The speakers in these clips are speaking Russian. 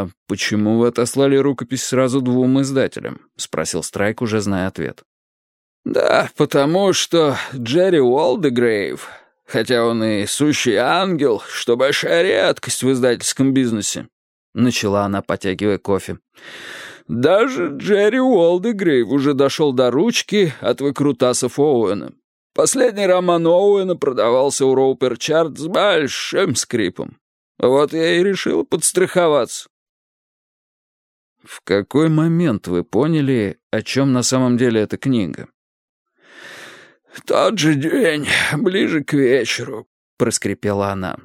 «А почему вы отослали рукопись сразу двум издателям?» — спросил Страйк, уже зная ответ. «Да, потому что Джерри Уолдегрейв, хотя он и сущий ангел, что большая редкость в издательском бизнесе», — начала она, потягивая кофе. «Даже Джерри Уолдегрейв уже дошел до ручки от выкрутасов Оуэна. Последний роман Оуэна продавался у Роупер с большим скрипом. Вот я и решил подстраховаться». «В какой момент вы поняли, о чем на самом деле эта книга?» «Тот же день, ближе к вечеру», — проскрипела она.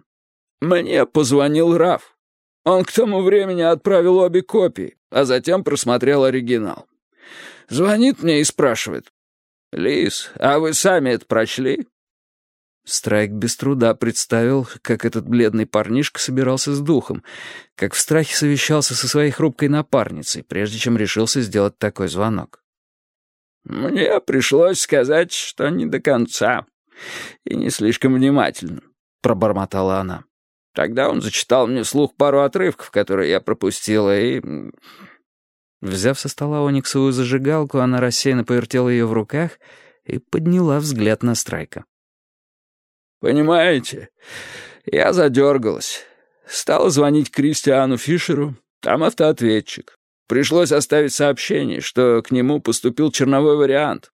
«Мне позвонил Раф. Он к тому времени отправил обе копии, а затем просмотрел оригинал. Звонит мне и спрашивает. «Лис, а вы сами это прочли?» Страйк без труда представил, как этот бледный парнишка собирался с духом, как в страхе совещался со своей хрупкой напарницей, прежде чем решился сделать такой звонок. «Мне пришлось сказать, что не до конца и не слишком внимательно», — пробормотала она. Тогда он зачитал мне слух пару отрывков, которые я пропустила, и... Взяв со стола ониксовую зажигалку, она рассеянно повертела ее в руках и подняла взгляд на Страйка. «Понимаете, я задергалась. Стала звонить Кристиану Фишеру, там автоответчик. Пришлось оставить сообщение, что к нему поступил черновой вариант,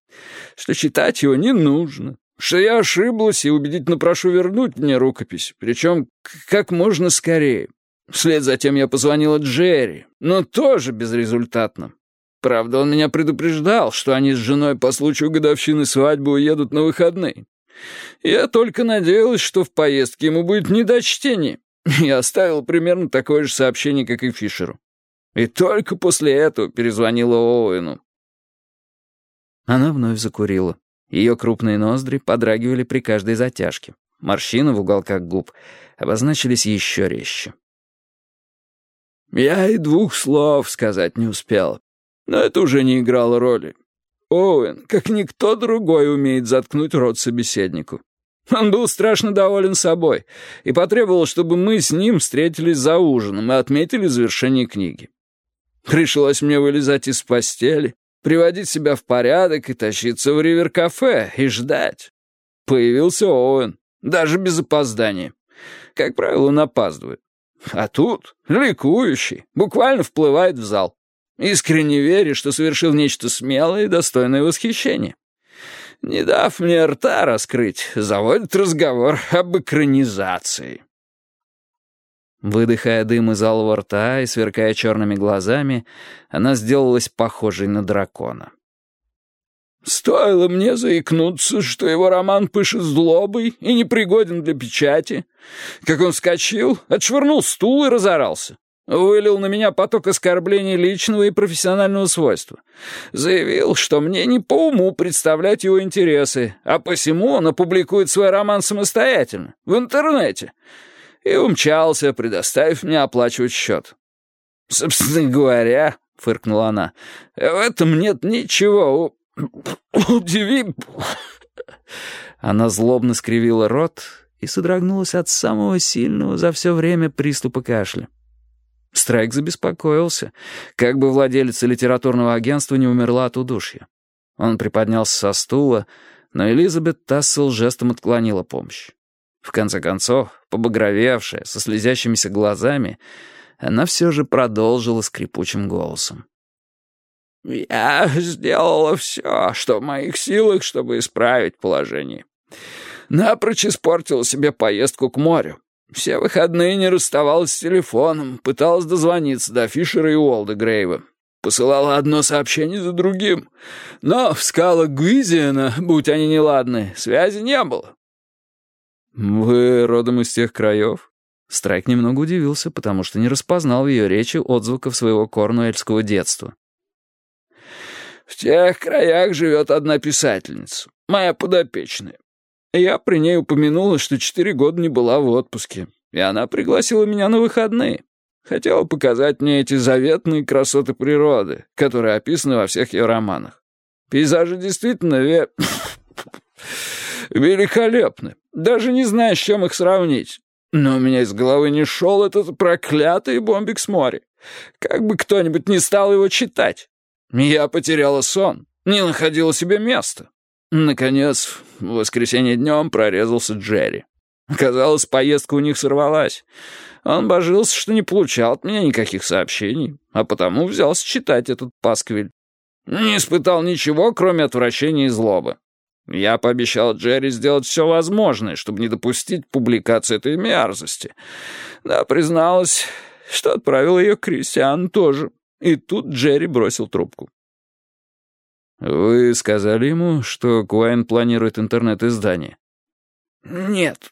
что читать его не нужно, что я ошиблась и убедительно прошу вернуть мне рукопись, причем как можно скорее. Вслед за тем я позвонила Джерри, но тоже безрезультатно. Правда, он меня предупреждал, что они с женой по случаю годовщины свадьбы уедут на выходные. Я только надеялась, что в поездке ему будет не до чтения. Я оставил примерно такое же сообщение, как и Фишеру. И только после этого перезвонила Оуэну. Она вновь закурила. Ее крупные ноздри подрагивали при каждой затяжке. Морщины в уголках губ обозначились еще резче. Я и двух слов сказать не успел. Но это уже не играло роли. Оуэн, как никто другой, умеет заткнуть рот собеседнику. Он был страшно доволен собой и потребовал, чтобы мы с ним встретились за ужином и отметили завершение книги. Пришлось мне вылезать из постели, приводить себя в порядок и тащиться в ривер-кафе и ждать. Появился Оуэн, даже без опоздания. Как правило, он опаздывает. А тут, ликующий, буквально вплывает в зал. Искренне веря, что совершил нечто смелое и достойное восхищения. Не дав мне рта раскрыть, заводит разговор об экранизации. Выдыхая дым из алого рта и сверкая черными глазами, она сделалась похожей на дракона. «Стоило мне заикнуться, что его роман пышет злобой и непригоден для печати. Как он вскочил, отшвырнул стул и разорался. Вылил на меня поток оскорблений личного и профессионального свойства. Заявил, что мне не по уму представлять его интересы, а посему он опубликует свой роман самостоятельно, в интернете» и умчался, предоставив мне оплачивать счет. «Собственно говоря», — фыркнула она, — «в этом нет ничего удиви...» Она злобно скривила рот и содрогнулась от самого сильного за все время приступа кашля. Страйк забеспокоился, как бы владелица литературного агентства не умерла от удушья. Он приподнялся со стула, но Элизабет Тассел жестом отклонила помощь. В конце концов, побагровевшая, со слезящимися глазами, она все же продолжила скрипучим голосом. «Я сделала все, что в моих силах, чтобы исправить положение. Напрочь испортила себе поездку к морю. Все выходные не расставалась с телефоном, пыталась дозвониться до Фишера и Уолда Грейва. Посылала одно сообщение за другим. Но в скалах Гуизиана, будь они неладны, связи не было. «Вы родом из тех краев?» Страйк немного удивился, потому что не распознал в ее речи отзвуков своего корнуэльского детства. «В тех краях живет одна писательница, моя подопечная. Я при ней упомянула, что четыре года не была в отпуске, и она пригласила меня на выходные. Хотела показать мне эти заветные красоты природы, которые описаны во всех ее романах. Пейзажи действительно ве... великолепны. Даже не знаю, с чем их сравнить. Но у меня из головы не шел этот проклятый бомбик с моря. Как бы кто-нибудь не стал его читать. Я потеряла сон, не находила себе места. Наконец, в воскресенье днем прорезался Джерри. Казалось, поездка у них сорвалась. Он божился, что не получал от меня никаких сообщений, а потому взялся читать этот пасквиль. Не испытал ничего, кроме отвращения и злобы. Я пообещал Джерри сделать все возможное, чтобы не допустить публикации этой мерзости. Да, призналась, что отправил ее Кристиан тоже. И тут Джерри бросил трубку. «Вы сказали ему, что Куайн планирует интернет-издание?» «Нет,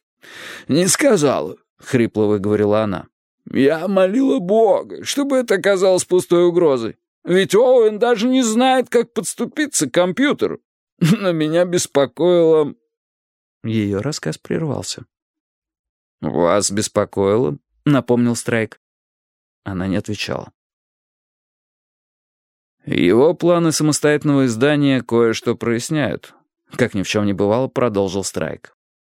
не сказала», — хрипло выговорила она. «Я молила Бога, чтобы это оказалось пустой угрозой. Ведь Оуэн даже не знает, как подступиться к компьютеру. Но меня беспокоило...» Ее рассказ прервался. «Вас беспокоило?» — напомнил Страйк. Она не отвечала. Его планы самостоятельного издания кое-что проясняют. Как ни в чем не бывало, продолжил Страйк.